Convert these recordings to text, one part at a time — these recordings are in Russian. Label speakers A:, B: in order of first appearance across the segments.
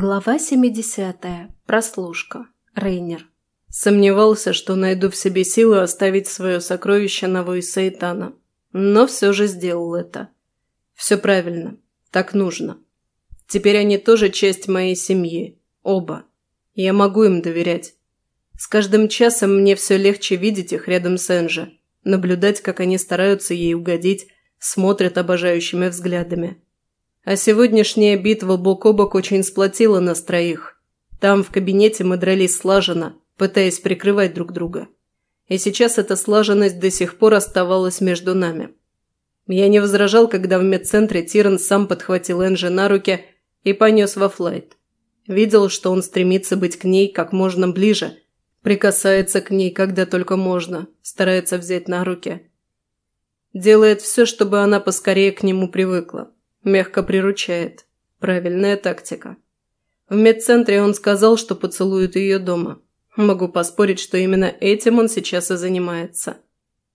A: Глава 70. Прослушка. Рейнер.
B: Сомневался, что найду в себе силы оставить свое сокровище на войсе Итана. Но все же сделал это. Все правильно. Так нужно. Теперь они тоже часть моей семьи. Оба. Я могу им доверять. С каждым часом мне все легче видеть их рядом с Энджи, наблюдать, как они стараются ей угодить, смотрят обожающими взглядами. А сегодняшняя битва бок о бок очень сплотила нас троих. Там, в кабинете, мы дрались слаженно, пытаясь прикрывать друг друга. И сейчас эта слаженность до сих пор оставалась между нами. Я не возражал, когда в медцентре Тиран сам подхватил Энджи на руки и понес во флайт. Видел, что он стремится быть к ней как можно ближе, прикасается к ней, когда только можно, старается взять на руки. Делает все, чтобы она поскорее к нему привыкла. Мягко приручает. Правильная тактика. В медцентре он сказал, что поцелует ее дома. Могу поспорить, что именно этим он сейчас и занимается.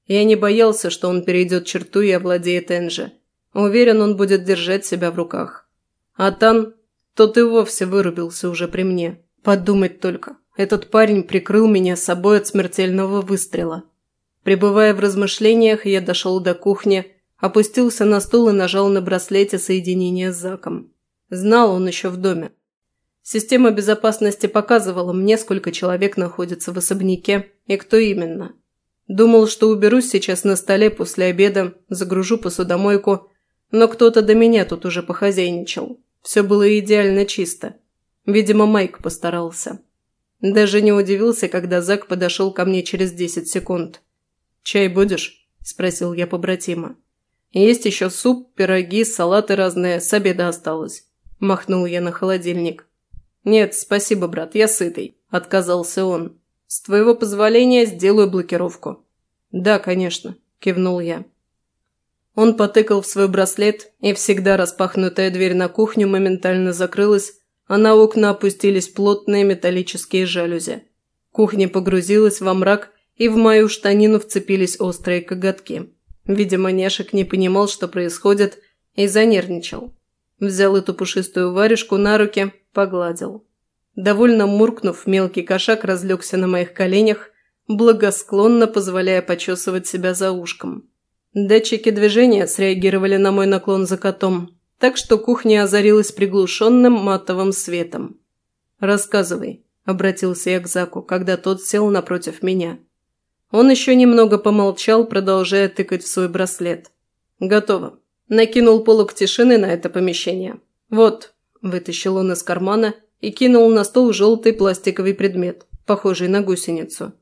B: Я не боялся, что он перейдет черту и овладеет Энджи. Уверен, он будет держать себя в руках. А Тан, тот и вовсе вырубился уже при мне. Подумать только, этот парень прикрыл меня собой от смертельного выстрела. Пребывая в размышлениях, я дошел до кухни, Опустился на стул и нажал на браслете соединения с Заком. Знал он еще в доме. Система безопасности показывала мне, сколько человек находится в особняке и кто именно. Думал, что уберусь сейчас на столе после обеда, загружу посудомойку, но кто-то до меня тут уже похозяйничал. Все было идеально чисто. Видимо, Майк постарался. Даже не удивился, когда Зак подошел ко мне через 10 секунд. «Чай будешь?» – спросил я побратима. Есть еще суп, пироги, салаты разные, с обеда осталось. Махнул я на холодильник. «Нет, спасибо, брат, я сытый», – отказался он. «С твоего позволения сделаю блокировку». «Да, конечно», – кивнул я. Он потыкал в свой браслет, и всегда распахнутая дверь на кухню моментально закрылась, а на окна опустились плотные металлические жалюзи. Кухня погрузилась во мрак, и в мою штанину вцепились острые коготки. Видимо, Нешек не понимал, что происходит, и занервничал. Взял эту пушистую варежку на руки, погладил. Довольно муркнув, мелкий кошак разлегся на моих коленях, благосклонно позволяя почесывать себя за ушком. Датчики движения среагировали на мой наклон за котом, так что кухня озарилась приглушенным матовым светом. «Рассказывай», – обратился я к Заку, когда тот сел напротив меня. Он еще немного помолчал, продолжая тыкать в свой браслет. «Готово». Накинул полок тишины на это помещение. «Вот», – вытащил он из кармана и кинул на стол желтый пластиковый предмет, похожий на гусеницу.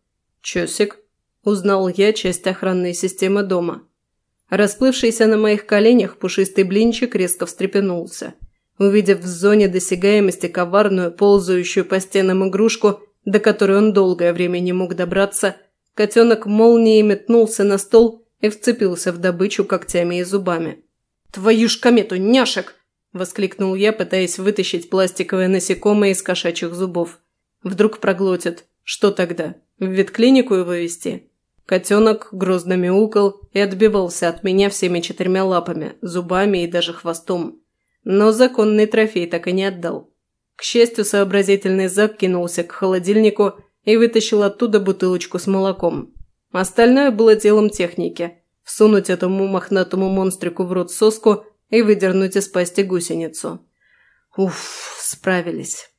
B: «Чесик», – узнал я часть охранной системы дома. Расплывшийся на моих коленях пушистый блинчик резко встрепенулся. Увидев в зоне досягаемости коварную, ползающую по стенам игрушку, до которой он долгое время не мог добраться – Котенок молнией метнулся на стол и вцепился в добычу когтями и зубами. «Твою ж комету, няшек!» – воскликнул я, пытаясь вытащить пластиковое насекомое из кошачьих зубов. «Вдруг проглотит. Что тогда? В ветклинику его везти?» Котенок грозно мяукал и отбивался от меня всеми четырьмя лапами, зубами и даже хвостом. Но законный трофей так и не отдал. К счастью, сообразительный Зак кинулся к холодильнику и вытащил оттуда бутылочку с молоком. Остальное было делом техники. Всунуть этому мохнатому монстрику в рот соску и выдернуть из пасти гусеницу. Уф, справились.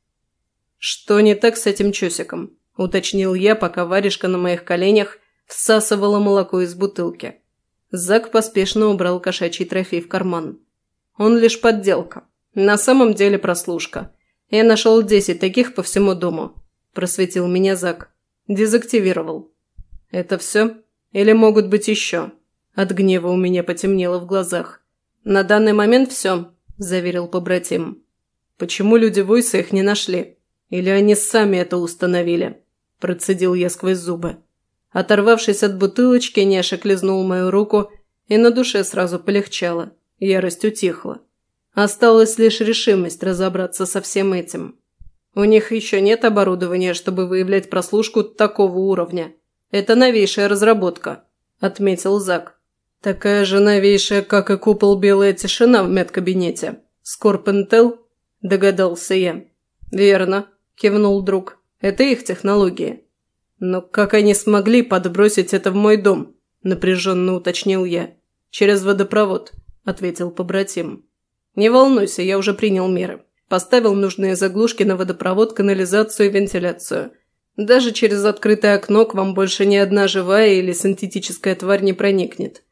B: «Что не так с этим чусиком?» – уточнил я, пока варежка на моих коленях всасывала молоко из бутылки. Зак поспешно убрал кошачий трофей в карман. «Он лишь подделка. На самом деле прослушка. Я нашел десять таких по всему дому. – просветил меня Зак. «Дезактивировал». «Это все? Или могут быть еще?» От гнева у меня потемнело в глазах. «На данный момент все», – заверил побратим. «Почему люди Войса их не нашли? Или они сами это установили?» – процедил я сквозь зубы. Оторвавшись от бутылочки, Няшек лизнул мою руку, и на душе сразу полегчало. Ярость утихла. Осталась лишь решимость разобраться со всем этим. У них еще нет оборудования, чтобы выявлять прослушку такого уровня. Это новейшая разработка», – отметил Зак. «Такая же новейшая, как и купол «Белая тишина» в медкабинете. Скорпентел?» – догадался я. «Верно», – кивнул друг. «Это их технологии». «Но как они смогли подбросить это в мой дом?» – напряженно уточнил я. «Через водопровод», – ответил побратим. «Не волнуйся, я уже принял меры. Поставил нужные заглушки на водопровод, канализацию и вентиляцию. Даже через открытое окно к вам больше ни одна живая или синтетическая тварь не проникнет».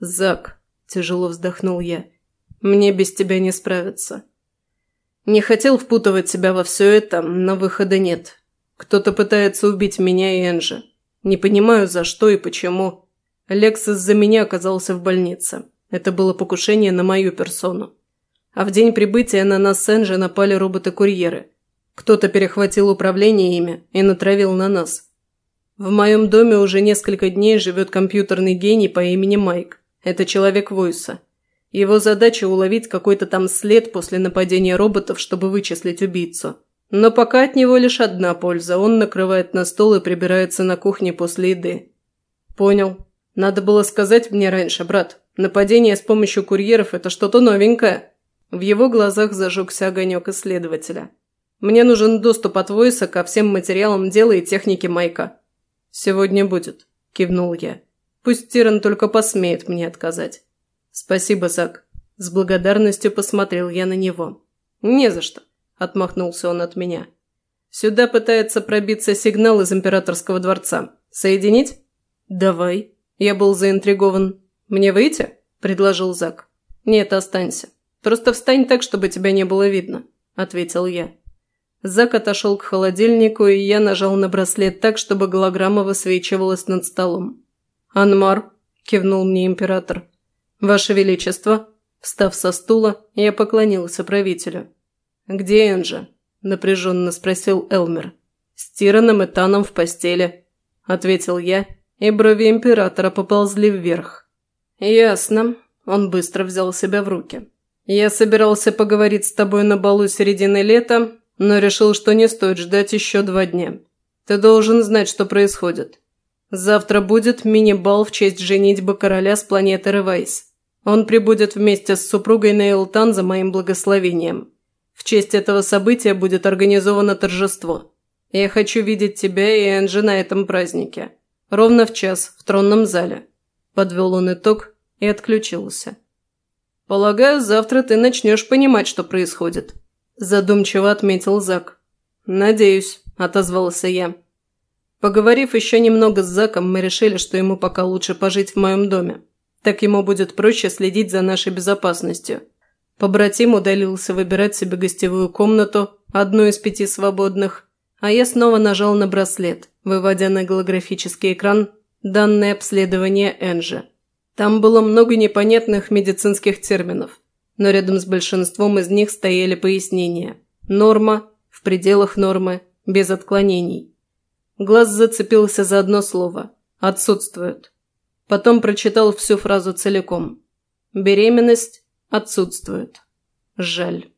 B: «Зак», – тяжело вздохнул я, – «мне без тебя не справиться». Не хотел впутывать себя во все это, но выхода нет. Кто-то пытается убить меня и Энжи. Не понимаю, за что и почему. Лекс из-за меня оказался в больнице. Это было покушение на мою персону. А в день прибытия на нас с напали роботы-курьеры. Кто-то перехватил управление ими и натравил на нас. В моем доме уже несколько дней живет компьютерный гений по имени Майк. Это человек Войса. Его задача уловить какой-то там след после нападения роботов, чтобы вычислить убийцу. Но пока от него лишь одна польза. Он накрывает на стол и прибирается на кухне после еды. Понял. Надо было сказать мне раньше, брат. Нападение с помощью курьеров – это что-то новенькое. В его глазах зажегся огонек исследователя. Мне нужен доступ от Войса ко всем материалам дела и техники Майка. «Сегодня будет», – кивнул я. «Пусть Тиран только посмеет мне отказать». «Спасибо, Зак». С благодарностью посмотрел я на него. «Не за что», – отмахнулся он от меня. «Сюда пытается пробиться сигнал из императорского дворца. Соединить?» «Давай». Я был заинтригован. «Мне выйти?» – предложил Зак. «Нет, останься. Просто встань так, чтобы тебя не было видно», – ответил я. Зак отошел к холодильнику, и я нажал на браслет так, чтобы голограмма высвечивалась над столом. «Анмар», – кивнул мне император, «Ваше Величество!» Встав со стула, я поклонился правителю. «Где Энджи?» – напряженно спросил Элмер. «С Тираном и Таном в постели», – ответил я, и брови императора поползли вверх. «Ясно». Он быстро взял себя в руки. «Я собирался поговорить с тобой на балу середины лета, но решил, что не стоит ждать еще два дня. Ты должен знать, что происходит. Завтра будет мини-бал в честь женитьбы короля с планеты Ревайс. Он прибудет вместе с супругой на Элтан за моим благословением. В честь этого события будет организовано торжество. Я хочу видеть тебя и Энджи на этом празднике. Ровно в час, в тронном зале». Подвел он итог и отключился. «Полагаю, завтра ты начнешь понимать, что происходит», – задумчиво отметил Зак. «Надеюсь», – отозвался я. Поговорив еще немного с Заком, мы решили, что ему пока лучше пожить в моем доме. Так ему будет проще следить за нашей безопасностью. Побратим удалился выбирать себе гостевую комнату, одну из пяти свободных, а я снова нажал на браслет, выводя на голографический экран данные обследования Энжи. Там было много непонятных медицинских терминов, но рядом с большинством из них стояли пояснения. Норма, в пределах нормы, без отклонений. Глаз зацепился за одно слово – отсутствует. Потом прочитал всю фразу целиком. Беременность отсутствует. Жаль.